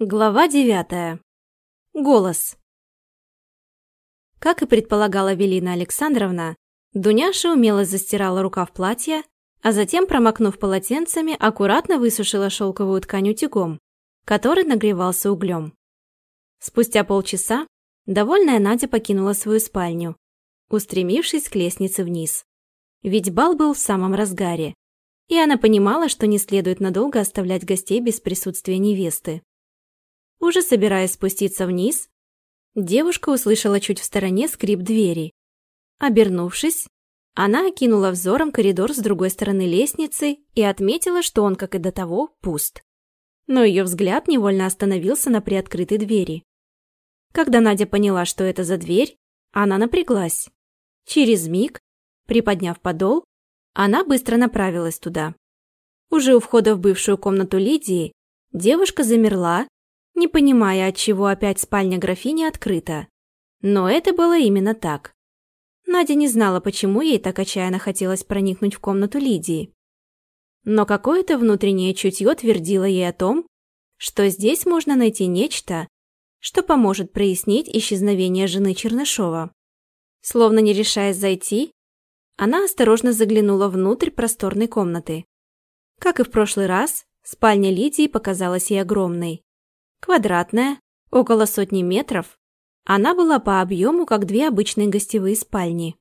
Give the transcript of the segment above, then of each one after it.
Глава девятая. Голос. Как и предполагала Велина Александровна, Дуняша умело застирала рукав платья, а затем, промокнув полотенцами, аккуратно высушила шелковую ткань утюгом, который нагревался углем. Спустя полчаса довольная Надя покинула свою спальню, устремившись к лестнице вниз. Ведь бал был в самом разгаре, и она понимала, что не следует надолго оставлять гостей без присутствия невесты. Уже собираясь спуститься вниз, девушка услышала чуть в стороне скрип двери. Обернувшись, она окинула взором коридор с другой стороны лестницы и отметила, что он, как и до того, пуст. Но ее взгляд невольно остановился на приоткрытой двери. Когда Надя поняла, что это за дверь, она напряглась. Через миг, приподняв подол, она быстро направилась туда. Уже у входа в бывшую комнату Лидии девушка замерла не понимая, от чего опять спальня графини открыта. Но это было именно так. Надя не знала, почему ей так отчаянно хотелось проникнуть в комнату Лидии. Но какое-то внутреннее чутье твердило ей о том, что здесь можно найти нечто, что поможет прояснить исчезновение жены Чернышова. Словно не решаясь зайти, она осторожно заглянула внутрь просторной комнаты. Как и в прошлый раз, спальня Лидии показалась ей огромной. Квадратная, около сотни метров, она была по объему, как две обычные гостевые спальни.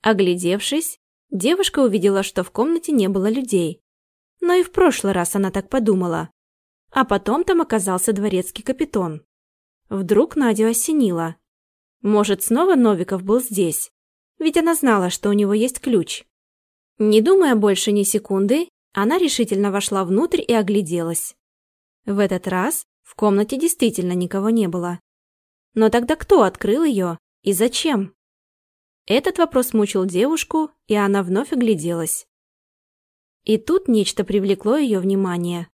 Оглядевшись, девушка увидела, что в комнате не было людей. Но и в прошлый раз она так подумала. А потом там оказался дворецкий капитан. Вдруг Надю осенило. Может, снова Новиков был здесь? Ведь она знала, что у него есть ключ. Не думая больше ни секунды, она решительно вошла внутрь и огляделась. В этот раз в комнате действительно никого не было. Но тогда кто открыл ее и зачем? Этот вопрос мучил девушку, и она вновь огляделась. И тут нечто привлекло ее внимание.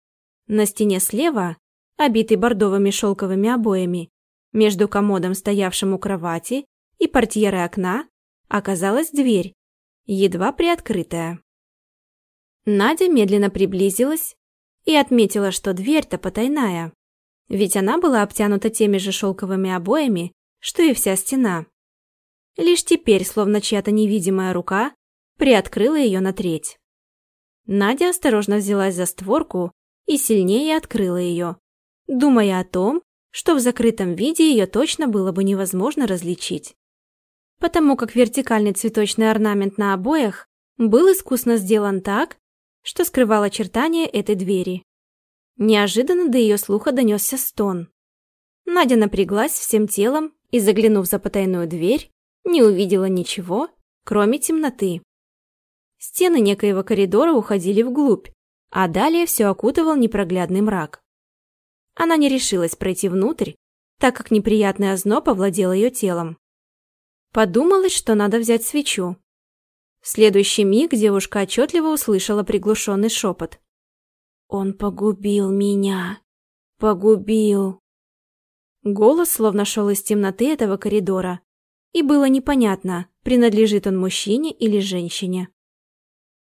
На стене слева, обитый бордовыми шелковыми обоями, между комодом, стоявшим у кровати, и портьерой окна, оказалась дверь, едва приоткрытая. Надя медленно приблизилась и отметила, что дверь-то потайная ведь она была обтянута теми же шелковыми обоями, что и вся стена. Лишь теперь, словно чья-то невидимая рука, приоткрыла ее на треть. Надя осторожно взялась за створку и сильнее открыла ее, думая о том, что в закрытом виде ее точно было бы невозможно различить. Потому как вертикальный цветочный орнамент на обоях был искусно сделан так, что скрывал очертания этой двери. Неожиданно до ее слуха донесся стон. Надя напряглась всем телом и, заглянув за потайную дверь, не увидела ничего, кроме темноты. Стены некоего коридора уходили вглубь, а далее все окутывал непроглядный мрак. Она не решилась пройти внутрь, так как неприятный озноб овладел ее телом. Подумалось, что надо взять свечу. В следующий миг девушка отчетливо услышала приглушенный шепот. Он погубил меня. Погубил. Голос словно шел из темноты этого коридора. И было непонятно, принадлежит он мужчине или женщине.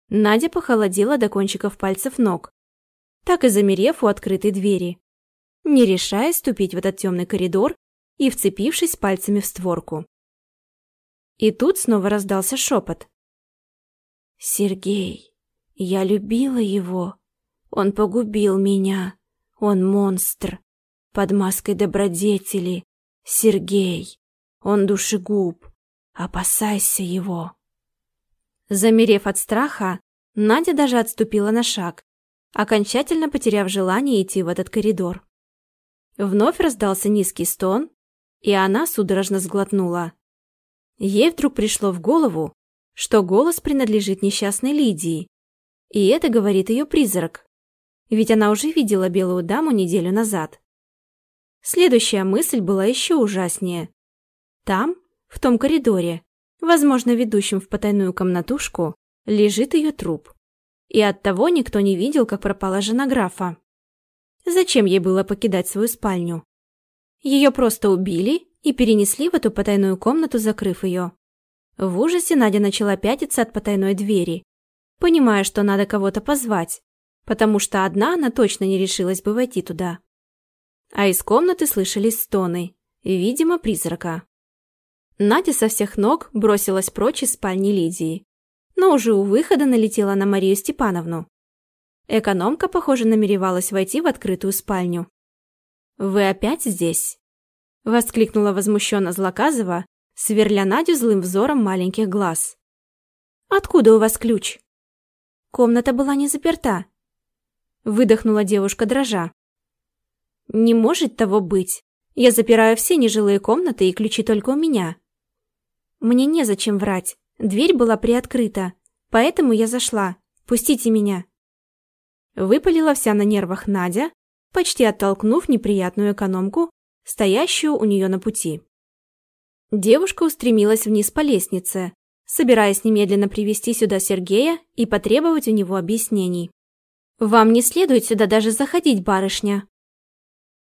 Надя похолодела до кончиков пальцев ног, так и замерев у открытой двери, не решаясь ступить в этот темный коридор и вцепившись пальцами в створку. И тут снова раздался шепот. «Сергей, я любила его. Он погубил меня. Он монстр. Под маской добродетели. Сергей. Он душегуб. Опасайся его. Замерев от страха, Надя даже отступила на шаг, окончательно потеряв желание идти в этот коридор. Вновь раздался низкий стон, и она судорожно сглотнула. Ей вдруг пришло в голову, что голос принадлежит несчастной Лидии, и это говорит ее призрак ведь она уже видела белую даму неделю назад. Следующая мысль была еще ужаснее. Там, в том коридоре, возможно, ведущем в потайную комнатушку, лежит ее труп. И оттого никто не видел, как пропала жена графа. Зачем ей было покидать свою спальню? Ее просто убили и перенесли в эту потайную комнату, закрыв ее. В ужасе Надя начала пятиться от потайной двери, понимая, что надо кого-то позвать, потому что одна она точно не решилась бы войти туда. а из комнаты слышались стоны, видимо, призрака. Надя со всех ног бросилась прочь из спальни Лидии, но уже у выхода налетела на Марию Степановну. Экономка, похоже, намеревалась войти в открытую спальню. «Вы опять здесь?» – воскликнула возмущенно Злоказова, сверля Надю злым взором маленьких глаз. «Откуда у вас ключ?» «Комната была не заперта», – выдохнула девушка дрожа. «Не может того быть. Я запираю все нежилые комнаты и ключи только у меня». Мне незачем врать. Дверь была приоткрыта, поэтому я зашла. Пустите меня. Выпалила вся на нервах Надя, почти оттолкнув неприятную экономку, стоящую у нее на пути. Девушка устремилась вниз по лестнице, собираясь немедленно привести сюда Сергея и потребовать у него объяснений. «Вам не следует сюда даже заходить, барышня!»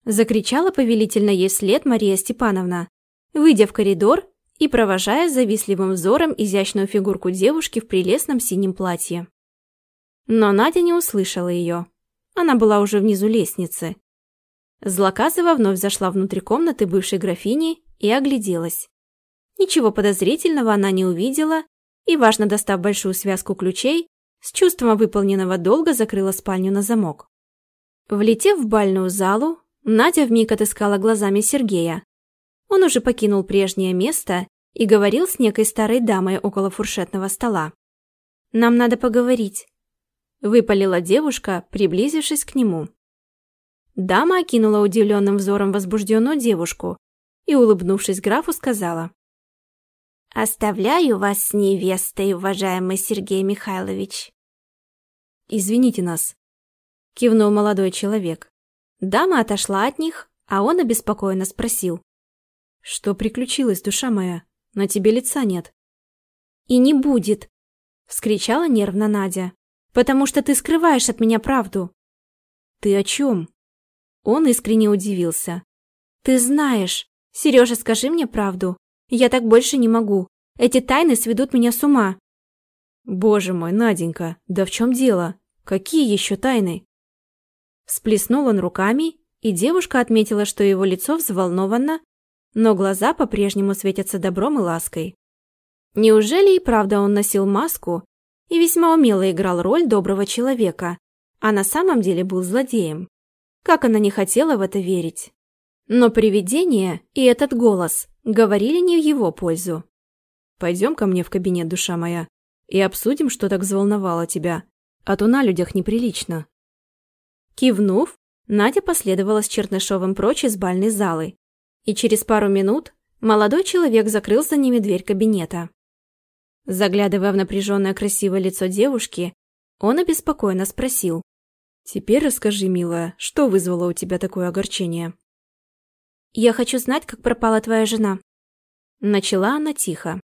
Закричала повелительно ей вслед Мария Степановна, выйдя в коридор и провожая завистливым взором изящную фигурку девушки в прелестном синем платье. Но Надя не услышала ее. Она была уже внизу лестницы. Злоказова вновь зашла внутрь комнаты бывшей графини и огляделась. Ничего подозрительного она не увидела и, важно достав большую связку ключей, с чувством выполненного долга закрыла спальню на замок. Влетев в бальную залу, Надя вмиг отыскала глазами Сергея, он уже покинул прежнее место и говорил с некой старой дамой около фуршетного стола. «Нам надо поговорить», – выпалила девушка, приблизившись к нему. Дама окинула удивленным взором возбужденную девушку и, улыбнувшись графу, сказала. «Оставляю вас с невестой, уважаемый Сергей Михайлович». «Извините нас», – кивнул молодой человек. Дама отошла от них, а он обеспокоенно спросил. «Что приключилось, душа моя? На тебе лица нет». «И не будет!» — вскричала нервно Надя. «Потому что ты скрываешь от меня правду». «Ты о чем?» Он искренне удивился. «Ты знаешь. Сережа, скажи мне правду. Я так больше не могу. Эти тайны сведут меня с ума». «Боже мой, Наденька, да в чем дело? Какие еще тайны?» Всплеснул он руками, и девушка отметила, что его лицо взволнованно но глаза по-прежнему светятся добром и лаской. Неужели и правда он носил маску и весьма умело играл роль доброго человека, а на самом деле был злодеем? Как она не хотела в это верить. Но привидение и этот голос говорили не в его пользу. «Пойдем ко мне в кабинет, душа моя, и обсудим, что так взволновало тебя, а то на людях неприлично». Кивнув, Надя последовала с Чернышовым прочь из бальной залы и через пару минут молодой человек закрыл за ними дверь кабинета. Заглядывая в напряженное красивое лицо девушки, он обеспокоенно спросил. «Теперь расскажи, милая, что вызвало у тебя такое огорчение?» «Я хочу знать, как пропала твоя жена». Начала она тихо.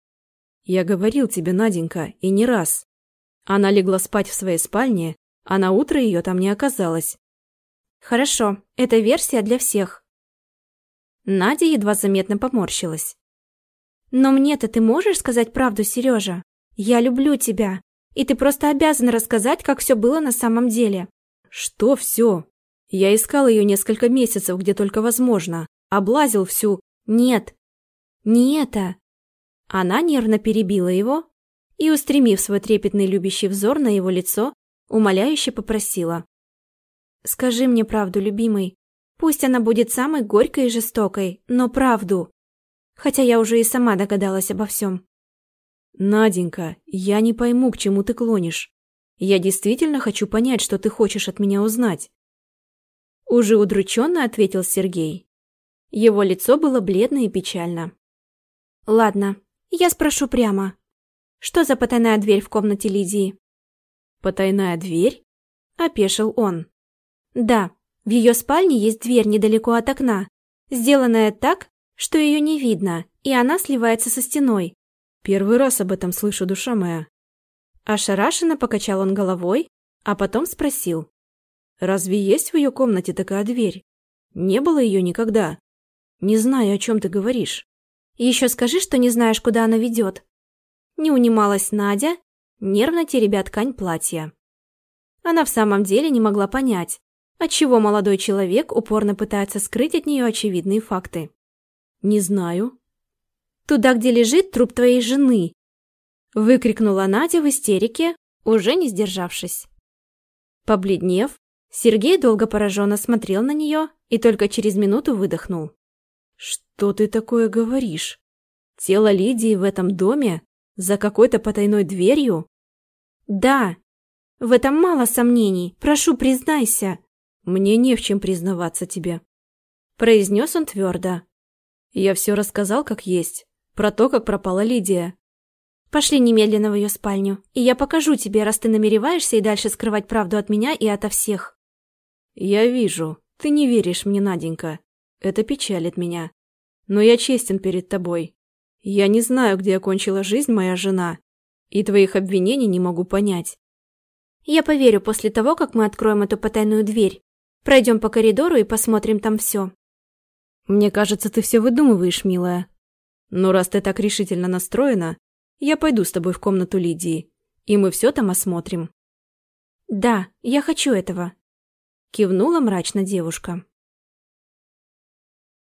«Я говорил тебе, Наденька, и не раз. Она легла спать в своей спальне, а на утро ее там не оказалось». «Хорошо, это версия для всех. Надя едва заметно поморщилась. «Но мне-то ты можешь сказать правду, Сережа? Я люблю тебя, и ты просто обязан рассказать, как все было на самом деле». «Что все? Я искал ее несколько месяцев, где только возможно. Облазил всю...» «Нет, не это». Она нервно перебила его и, устремив свой трепетный любящий взор на его лицо, умоляюще попросила. «Скажи мне правду, любимый. Пусть она будет самой горькой и жестокой, но правду. Хотя я уже и сама догадалась обо всем. Наденька, я не пойму, к чему ты клонишь. Я действительно хочу понять, что ты хочешь от меня узнать. Уже удрученно ответил Сергей. Его лицо было бледно и печально. Ладно, я спрошу прямо. Что за потайная дверь в комнате Лидии? Потайная дверь? Опешил он. Да, в ее спальне есть дверь недалеко от окна, сделанная так, что ее не видно, и она сливается со стеной. Первый раз об этом слышу, душа моя. Ошарашенно покачал он головой, а потом спросил. Разве есть в ее комнате такая дверь? Не было ее никогда. Не знаю, о чем ты говоришь. Еще скажи, что не знаешь, куда она ведет. Не унималась Надя, нервно теребя ткань платья. Она в самом деле не могла понять, отчего молодой человек упорно пытается скрыть от нее очевидные факты. «Не знаю». «Туда, где лежит труп твоей жены!» Выкрикнула Надя в истерике, уже не сдержавшись. Побледнев, Сергей долго пораженно смотрел на нее и только через минуту выдохнул. «Что ты такое говоришь? Тело Лидии в этом доме? За какой-то потайной дверью?» «Да. В этом мало сомнений. Прошу, признайся». «Мне не в чем признаваться тебе», — произнес он твердо. «Я все рассказал как есть. Про то, как пропала Лидия. Пошли немедленно в ее спальню, и я покажу тебе, раз ты намереваешься и дальше скрывать правду от меня и ото всех». «Я вижу. Ты не веришь мне, Наденька. Это печалит меня. Но я честен перед тобой. Я не знаю, где окончила жизнь моя жена, и твоих обвинений не могу понять». «Я поверю после того, как мы откроем эту потайную дверь. Пройдем по коридору и посмотрим там все». «Мне кажется, ты все выдумываешь, милая. Но раз ты так решительно настроена, я пойду с тобой в комнату Лидии, и мы все там осмотрим». «Да, я хочу этого», — кивнула мрачно девушка.